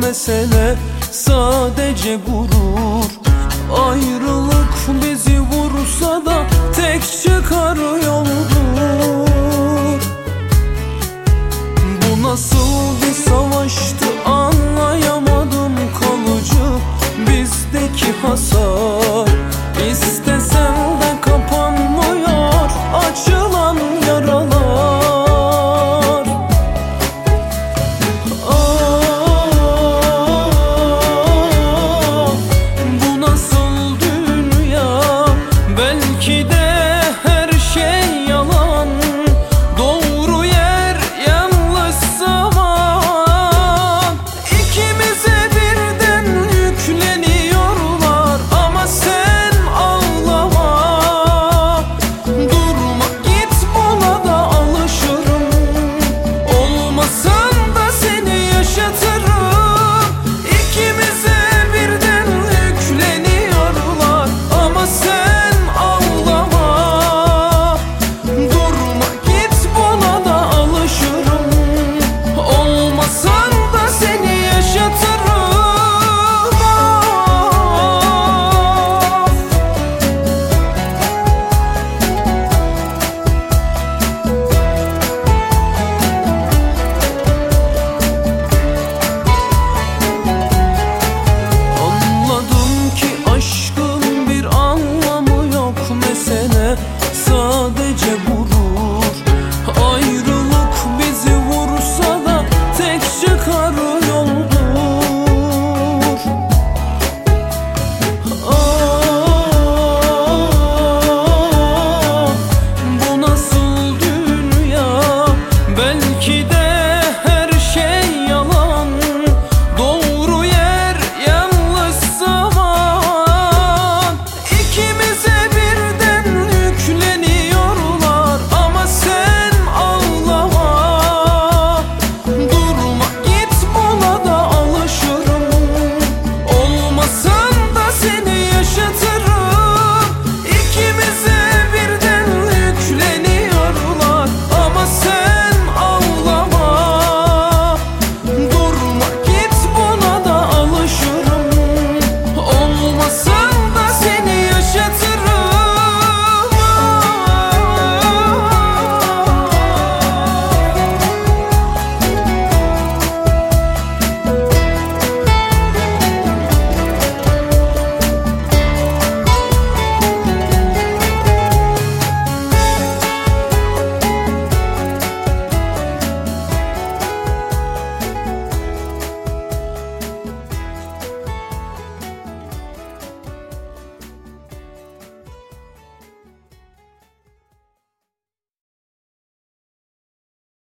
mesele sadece gurur. Ayrılık bizi vursa da tek çıkar yolda